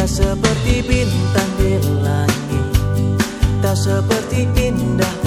Tak seperti bintang di langit. Tak seperti indah